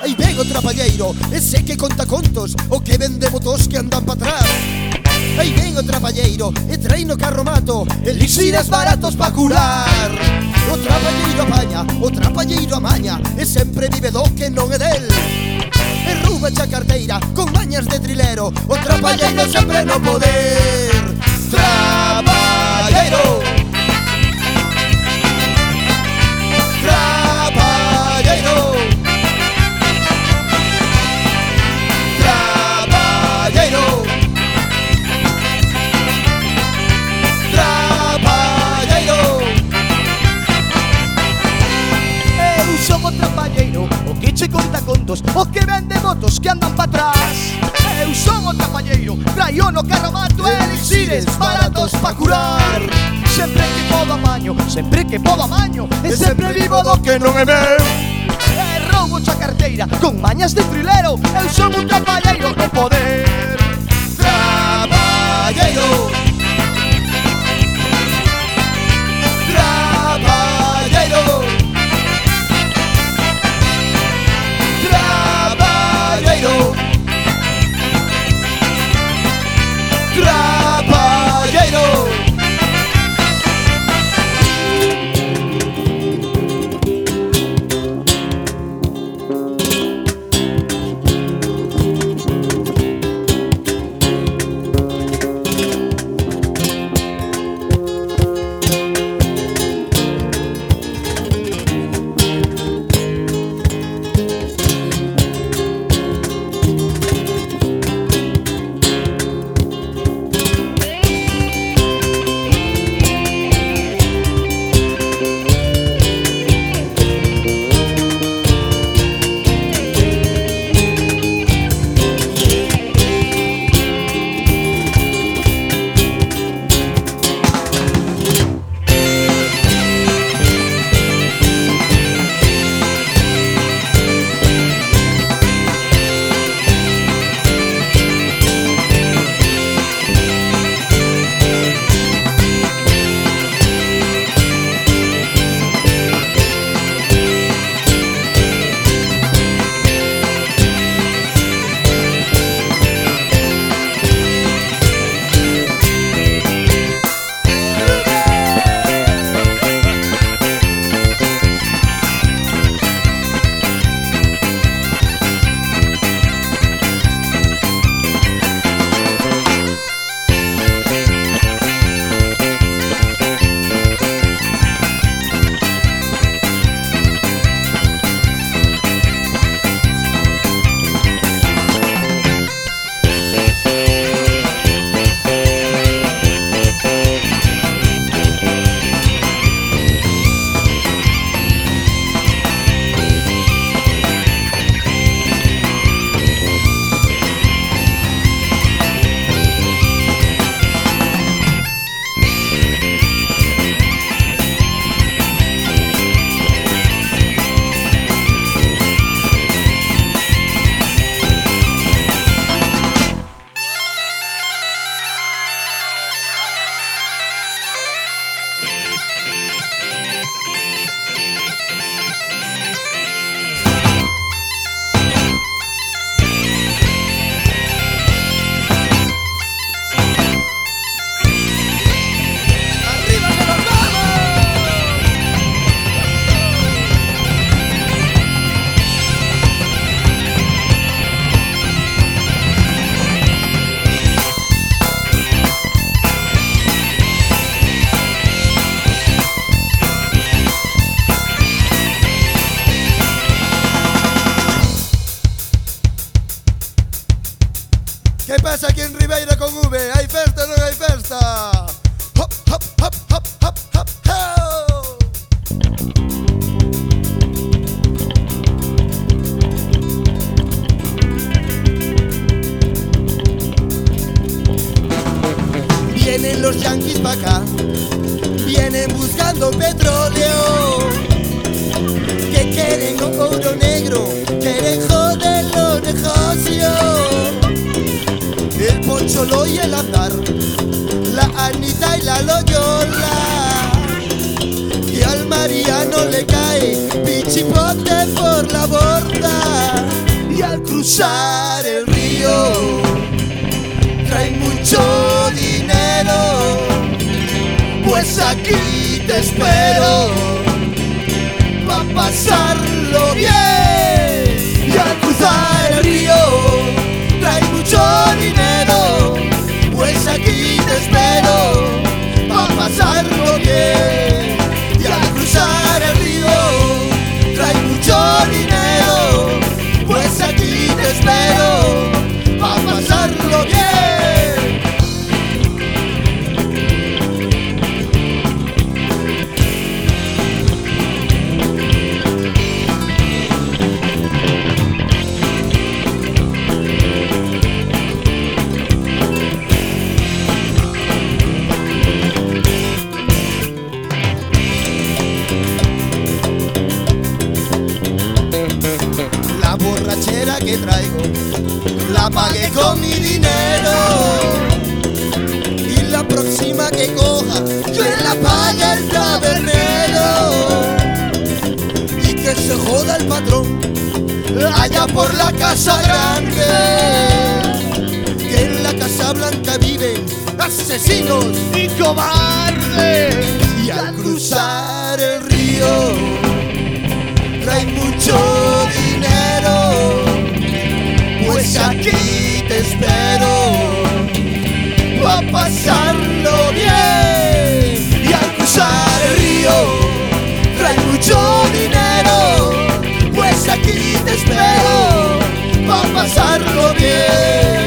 Aí o traballeiro, ese que conta contos O que vende motos que andan pa atrás. Aí ven o traballeiro e treino carromato Elixires baratos pa curar. O traballeiro apaña, o traballeiro amaña E sempre vive do que non é del. E rouba xa carteira con mañas de trilero O traballeiro sempre no poder. Traballeiro motos O que vende motos que andan para atrás. Eu son o tapalleiro, traio no carro mato Elixires baratos pa curar. Sempre que podo amaño, sempre que podo amaño E sempre vivo do que non é meu. E roubo a carteira con mañas de trilero Eu son un tapalleiro de poder. Traballeiro pasa aquí en Ribeira con V? ¿Hay festa o non hai festa? Hop, hop, hop, hop, hop, hop, hop. Vienen los yanquis pa' acá, vienen buscando petróleo. Que quieren oro negro, La Anita y la Loyola. Y al Mariano le cae pichipote por la borda. Y al cruzar el río trae mucho dinero, pues aquí te espero pa' pasarlo bien. Pasarlo que coja, que la pague el tabernero. Y que se joda el patrón allá por la casa grande. Que en la casa blanca viven asesinos y cobarde. y al cruzar el río trae mucho dinero, pues aquí te espero a pasarlo pasarlo bien.